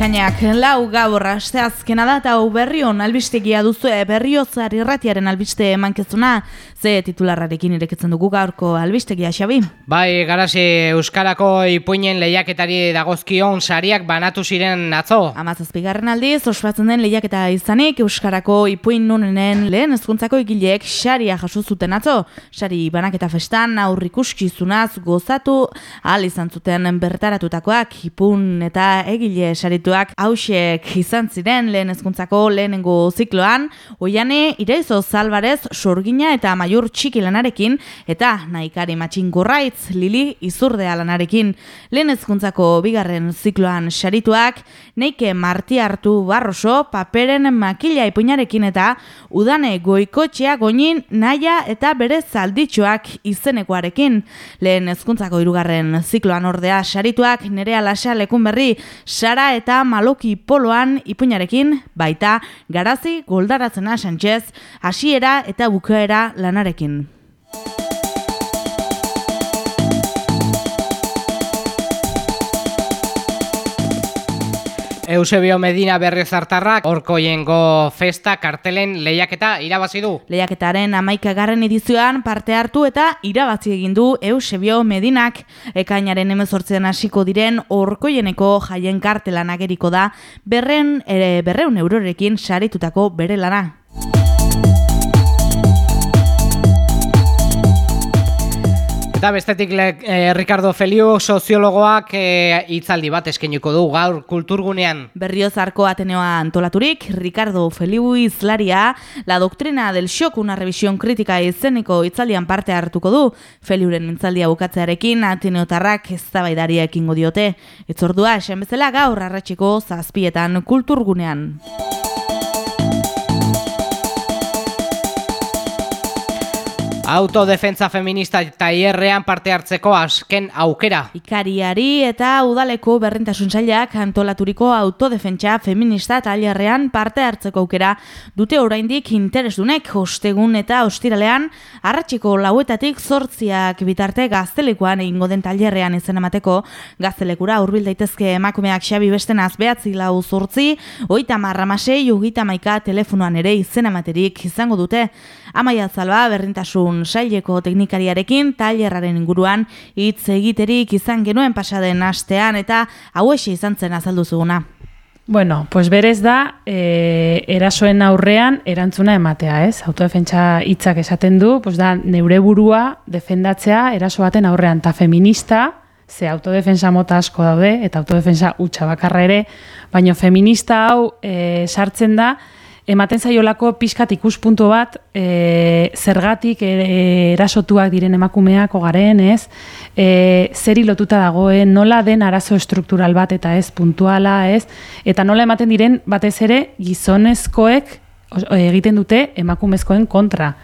Ekainak lau gaur asteazkena da eta berrion albistegia duzu berriozar irratiaren albiste emankezuna ze titularrarekin ireketzen dugu gaurko albistegia xabi. Bai, garasi Euskarako ipuinen lehiaketari dagozkion sariak banatu ziren atzo. Amazazpigarren aldiz, ospatzen den lehiaketa izanik Euskarako ipuin nunenen lehen ezkuntzako ikileek saria jaso zuten atzo. Sari banaketa festan aurrikuskizunaz gozatu ahal izan zuten bertaratutakoak ipun eta egile sari proiektuak hausek izan ziren lehen ezkuntzako lehenengo zikloan, oiane Iraizo Zalbarez sorgina eta maiur txiki lanarekin, eta naikari matxin Lili Izurdea lanarekin lehen ezkuntzako bigarren zikloan sarituak, neike marti hartu barroso, paperen makila ipuinarekin eta udane goikotxea goinin naia eta bere zalditxoak izenekoarekin. Lehen ezkuntzako irugarren zikloan ordea sarituak nerea lasa lekun berri, sara eta maloki poloan ipuinarekin baita garazi goldaratzena Sánchez hasiera eta bukaera lanarekin. Eusebio Medina berrezartarrak orkoiengo festa kartelen lehiaketa irabazi du. Lehiaketaren amaikagarren edizioan parte hartu eta irabazi egin du Eusebio Medinak. Ekainaren emezortzen hasiko diren orkoieneko jaien kartelan ageriko da berren, ere, berreun eurorekin saritutako bere lana. Eta bestetik eh, Ricardo Feliu soziologoak eh, hitzaldi bat eskeniko du gaur kulturgunean. Berriozarko Ateneoa antolaturik, Ricardo Feliu izlaria, la doctrina del shock una revisión crítica izeneko hitzaldian parte hartuko du. Feliuren mintzaldia bukatzearekin Ateneotarrak ez zabaidaria ekingo diote. Itzordua, esan bezala gaur arratxiko zazpietan kulturgunean. Autodefentza feminista taierrean parte hartzeko azken aukera. Ikariari eta udaleko berrentasun zailak antolaturiko autodefentza feminista taierrean parte hartzeko aukera dute oraindik interesdunek ostegun eta ostiralean arratxiko lauetatik zortziak bitarte gaztelekoan egingo den taierrean izan emateko gaztelekura urbil daitezke emakumeak xabi bestenaz behatzi lau zortzi, oita marramasei ugita maika telefonoan ere izan ematerik izango dute. Amaia Zalba berrintasun saileko teknikariarekin tailerraren inguruan hitz egiterik izan genuen pasaden astean eta hauexe izan zen azaldu zuguna. Bueno, pues berez da, e, erasoen aurrean erantzuna ematea, ez? Autodefentsa hitzak esaten du, pues da, neure burua defendatzea eraso baten aurrean, ta feminista, ze autodefensa mota asko daude, eta autodefensa utxa bakarra ere, baina feminista hau e, sartzen da, ematen zaiolako pixkat ikuspuntu bat e, zergatik e, erasotuak diren emakumeak ogaren, ez? E, zeri lotuta dagoen, nola den arazo estruktural bat eta ez puntuala, ez? Eta nola ematen diren batez ere gizonezkoek egiten dute emakumezkoen kontra.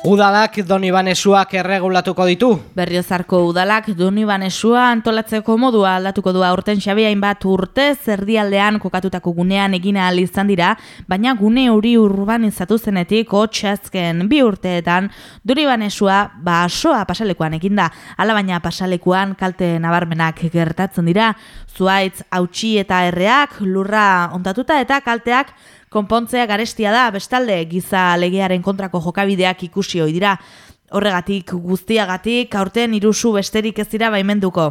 Udalak Doni Banesuak erregulatuko ditu. Berriozarko udalak Doni Banesua antolatzeko modua aldatuko du aurten xabiain bat urte zerdialdean kokatutako gunean egina izan dira, baina gune hori urbanizatu zenetik otxazken bi urteetan Doni Banesua basoa pasalekoan eginda, ala baina pasalekuan kalte nabarmenak gertatzen dira, zuaitz hautsi eta erreak lurra ontatuta eta kalteak konpontzea garestia da, bestalde giza legearen kontrako jokabideak ikusi hoi dira. Horregatik guztiagatik aurten irusu besterik ez dira baimenduko.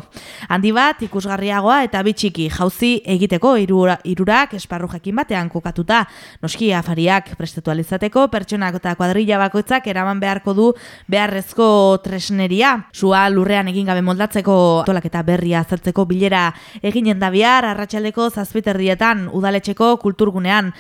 Handi bat ikusgarriagoa eta bitxiki jauzi egiteko irura, irurak esparru jakin batean kokatuta. Noski afariak prestatualizateko pertsonak eta kuadrilla bakoitzak eraman beharko du beharrezko tresneria. Sua lurrean egin gabe moldatzeko tolak eta berria azaltzeko bilera eginen da bihar arratsaldeko zazpiterrietan udaletxeko kulturgunean.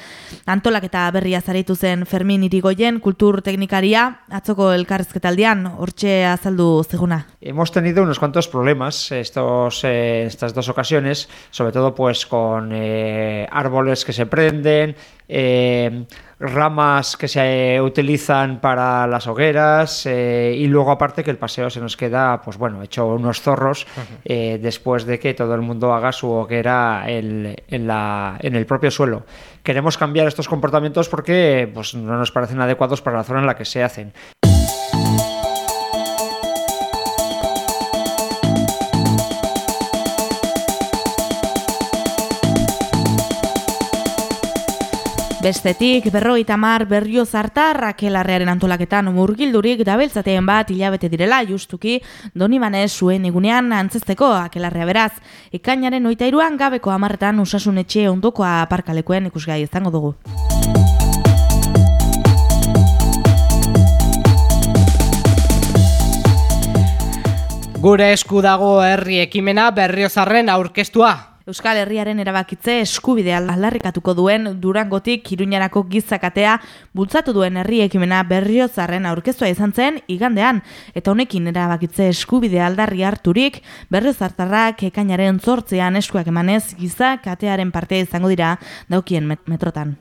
Antolak eta berria zaritu zen Fermin Irigoyen kultur teknikaria atzoko elkarrezketa hortxe azaldu zeguna. Hemos tenido unos cuantos problemas estos, eh, estas dos ocasiones, sobre todo pues con eh, árboles que se prenden, eh, ramas que se utilizan para las hogueras eh, y luego aparte que el paseo se nos queda pues bueno hecho unos zorros eh, después de que todo el mundo haga su hoguera en, en, la, en el propio suelo. Queremos cambiar estos comportamientos porque pues no nos parecen adecuados para la zona en la que se hacen Bestetik, berroita mar berrio zartar Rakelarrearen antolaketan murgildurik dabiltzateen bat hilabete direla justuki donibane zuen egunean antzesteko akelarrea beraz. Ikainaren oitairuan gabeko amarretan usasun etxe ondokoa aparkalekoen ikusgai izango dugu. Gure esku dago herri ekimena berriozarren aurkeztua. Euskal Herriaren erabakitze eskubidea aldarrikatuko duen Durangotik Iruñarako gizakatea bultzatu duen herri ekimena berriozarren aurkeztua izan zen igandean eta honekin erabakitze eskubidea aldarri harturik berriozartarrak ekainaren zortzean eskuak emanez gizakatearen partea izango dira daukien metrotan.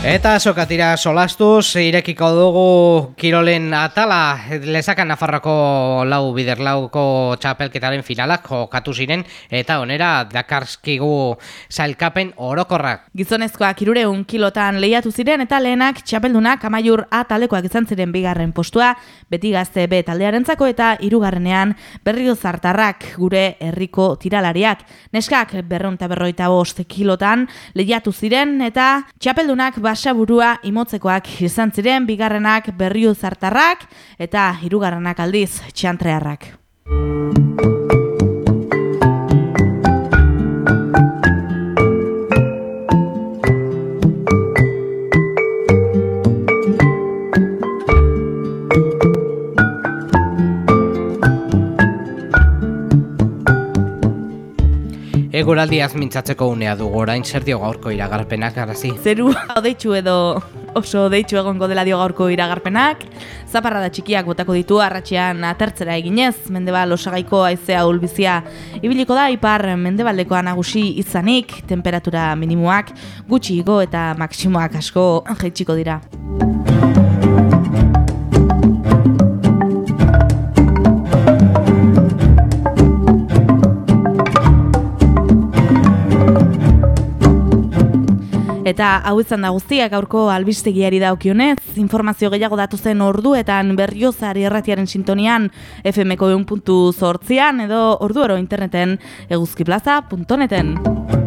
Eta sokatira solastuz, irekiko dugu Kirolen atala, lezakan Nafarroko lau bider lauko txapelketaren finalak jokatu ziren, eta onera dakarskigu zailkapen orokorrak. Gizonezkoak irureun kilotan lehiatu ziren, eta lehenak txapeldunak amaiur atalekoak izan ziren bigarren postua, beti gazte B taldearentzako eta hirugarrenean berrio zartarrak gure herriko tiralariak. Neskak berronta berroita bost kilotan lehiatu ziren, eta txapeldunak basaburua imotzekoak izan ziren bigarrenak berriu zartarrak eta hirugarrenak aldiz txantrearrak. Eguraldiaz mintzatzeko unea dugu orain zer dio gaurko iragarpenak arazi. Zeru odeitzu edo oso odeitzu egongo dela dio gaurko iragarpenak. Zaparra da txikiak botako ditu arratxean atertzera eginez, mendebal osagaiko aizea ulbizia ibiliko da ipar mendebaldekoa nagusi izanik, temperatura minimuak gutxi igo eta maksimoak asko jaitsiko dira. Eta hau izan da guztiak gaurko albistegiari daukionez, informazio gehiago datu zen orduetan berriozari erratiaren sintonian FMko edo ordu oro interneten eguzkiplaza.neten.